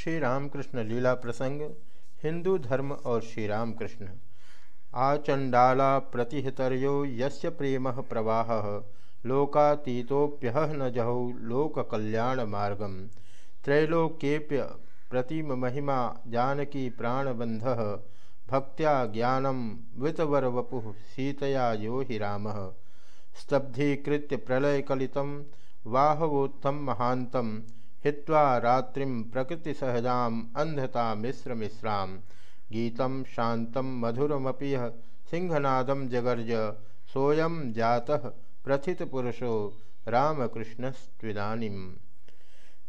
श्री रामकृष्ण लीला प्रसंग, हिंदू धर्म और श्री रामकृष्ण आचंडाला प्रतिहतर्यो यस्य प्रेम प्रवाह लोकातीतोप्य न जहौ लोक कल्याण मार्गम त्रैलोक्येप्य प्रतिम महिमा जानकी प्राणबंध भक्त्या ज्ञानम वितवर वपु सीतया यो हि राम। स्तब्धीकृत्य प्रलयकलितं वाहवोत्थम महान्तम हित्वा प्रकृति प्रकृतिसहजाम् अंधता मिश्र मिश्राम गीतं शान्तं मधुरमपि यः सिंहनादं जगर्ज, सोऽयं जातः प्रथितपुरुषो रामकृष्णस्त्विदानीम्।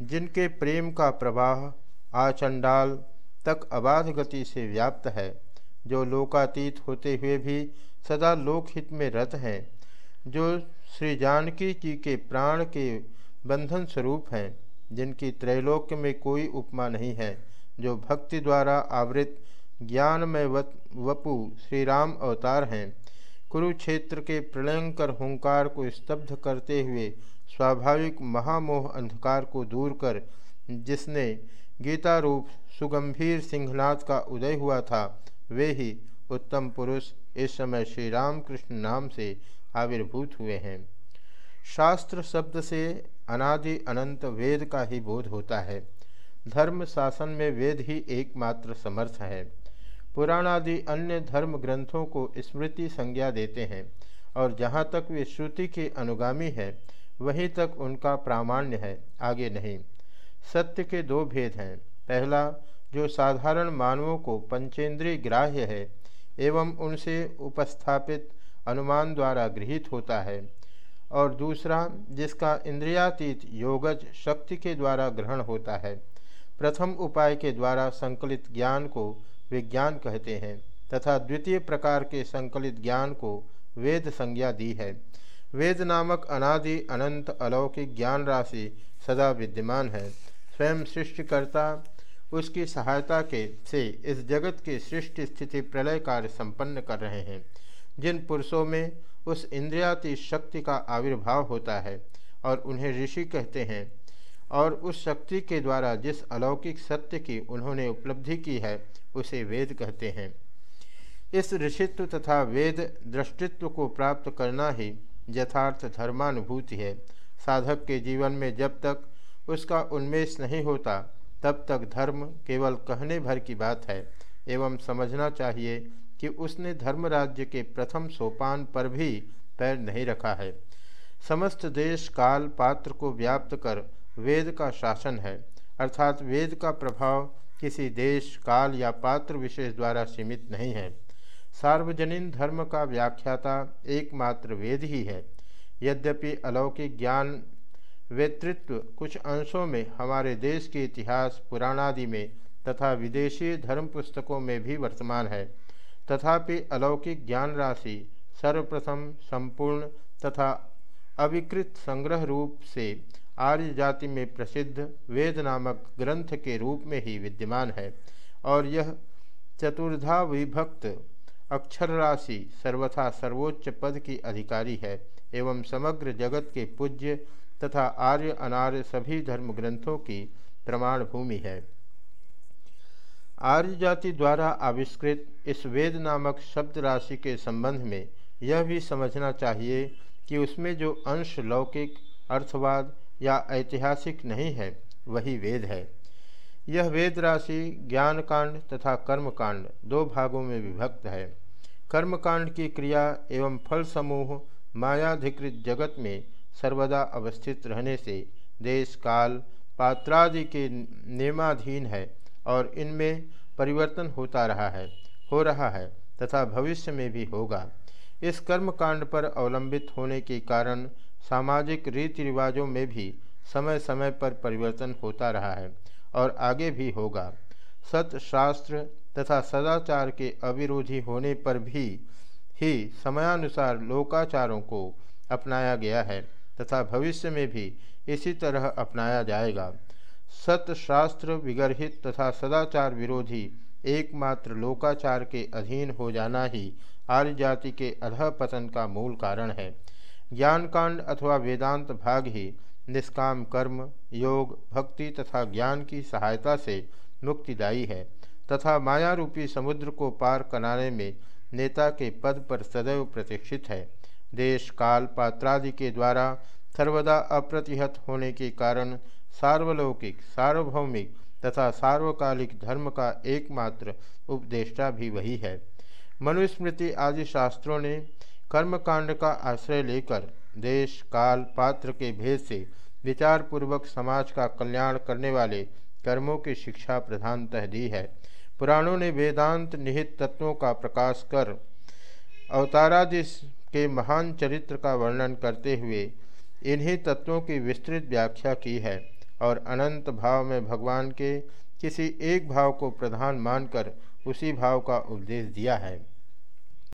जिनके प्रेम का प्रवाह आचंडाल तक अबाध गति से व्याप्त है, जो लोकातीत होते हुए भी सदा लोकहित में रत हैं, जो श्री जानकी जी के प्राण के बंधन स्वरूप हैं जिनकी त्रैलोक्य में कोई उपमा नहीं है, जो भक्ति द्वारा आवृत ज्ञानमय वपु श्री राम अवतार हैं। कुरुक्षेत्र के प्रलयंकर हुंकार को स्तब्ध करते हुए स्वाभाविक महामोह अंधकार को दूर कर, जिसने गीता रूप सुगंभीर सिंहनाथ का उदय हुआ था, वे ही उत्तम पुरुष इस समय श्री राम कृष्ण नाम से आविर्भूत हुए हैं। शास्त्र शब्द से अनादि अनंत वेद का ही बोध होता है। धर्म शासन में वेद ही एकमात्र समर्थ है। पुराणादि अन्य धर्म ग्रंथों को स्मृति संज्ञा देते हैं और जहाँ तक वे श्रुति के अनुगामी है, वहीं तक उनका प्रामाण्य है, आगे नहीं। सत्य के दो भेद हैं। पहला, जो साधारण मानवों को पंचेंद्रिय ग्राह्य है, एवं उनसे उपस्थापित अनुमान द्वारा गृहित होता है। और दूसरा, जिसका इंद्रियातीत योगज शक्ति के द्वारा ग्रहण होता है, प्रथम उपाय के द्वारा संकलित ज्ञान को विज्ञान कहते हैं, तथा द्वितीय प्रकार के संकलित ज्ञान को वेद संज्ञा दी है। वेद नामक अनादि अनंत अलौकिक ज्ञान राशि सदा विद्यमान है। स्वयं सृष्टिकर्ता, उसकी सहायता के, से इस जगत के सृष्टि स्थिति प्रलय कार्य संपन्न कर रहे हैं। जिन पुरुषों में उस इंद्रियाती शक्ति का आविर्भाव होता है और उन्हें ऋषि कहते हैं। और उस शक्ति के द्वारा जिस अलौकिक सत्य की उन्होंने उपलब्धि की है, उसे वेद कहते हैं। इस ऋषित्व तथा वेद दृष्टित्व को प्राप्त करना ही यथार्थ धर्मानुभूति है। साधक के जीवन में जब तक उसका उन्मेष नहीं होता, तब तक धर्म केवल कहने भर की बात है, एवं समझना चाहिए कि उसने धर्म राज्य के प्रथम सोपान पर भी पैर नहीं रखा है। समस्त देश काल पात्र को व्याप्त कर वेद का शासन है। अर्थात वेद का प्रभाव किसी देश, काल या पात्र विशेष द्वारा सीमित नहीं है। सार्वजनीन धर्म का व्याख्याता एकमात्र वेद ही है। यद्यपि अलौकिक ज्ञान, वेतृत्व कुछ अंशों में हमारे देश के इतिहास, पुराणादि में तथा विदेशी धर्म पुस्तकों में भी वर्तमान है तथापि अलौकिक ज्ञान राशि सर्वप्रथम संपूर्ण तथा अविकृत संग्रह रूप से आर्य जाति में प्रसिद्ध वेद नामक ग्रंथ के रूप में ही विद्यमान है। और यह चतुर्धा विभक्त अक्षर राशि सर्वथा सर्वोच्च पद की अधिकारी है एवं समग्र जगत के पूज्य तथा आर्य अनार्य सभी धर्म ग्रंथों की प्रमाण भूमि है। आर्य जाति द्वारा आविष्कृत इस वेद नामक शब्द राशि के संबंध में यह भी समझना चाहिए कि उसमें जो अंश लौकिक, अर्थवाद या ऐतिहासिक नहीं है, वही वेद है। यह वेद राशि ज्ञान कांड तथा कर्मकांड दो भागों में विभक्त है। कर्मकांड की क्रिया एवं फल समूह मायाधिकृत जगत में सर्वदा अवस्थित रहने से देश, काल, पात्रादि के नियमाधीन है। और इनमें परिवर्तन होता रहा है, हो रहा है तथा भविष्य में भी होगा। इस कर्म कांड पर अवलंबित होने के कारण सामाजिक रीति रिवाजों में भी समय समय पर परिवर्तन होता रहा है और आगे भी होगा। सत शास्त्र तथा सदाचार के अविरोधी होने पर भी, ही समयानुसार लोकाचारों को अपनाया गया है तथा भविष्य में भी इसी तरह अपनाया जाएगा। सतशास्त्र विगर्हित तथा सदाचार विरोधी एकमात्र लोकाचार के अधीन हो जाना ही आर्य जाति के अधः पतन का मूल कारण है। ज्ञान कांड अथवा वेदांत भाग ही निष्काम कर्म, योग, भक्ति तथा ज्ञान की सहायता से मुक्तिदायी है तथा माया रूपी समुद्र को पार कराने में नेता के पद पर सदैव प्रतीक्षित है। देश, काल, पात्रादि के द्वारा सर्वदा अप्रतिहत होने के कारण सार्वलौकिक, सार्वभौमिक तथा सार्वकालिक धर्म का एकमात्र उपदेष्टा भी वही है। मनुस्मृति आदि शास्त्रों ने कर्मकांड का आश्रय लेकर देश, काल, पात्र के भेद से विचारपूर्वक समाज का कल्याण करने वाले कर्मों की शिक्षा प्रधानतः दी है। पुराणों ने वेदांत निहित तत्वों का प्रकाश कर अवतारादि के महान चरित्र का वर्णन करते हुए इन्हीं तत्वों की विस्तृत व्याख्या की है। और अनंत भाव में भगवान के किसी एक भाव को प्रधान मानकर उसी भाव का उपदेश दिया है।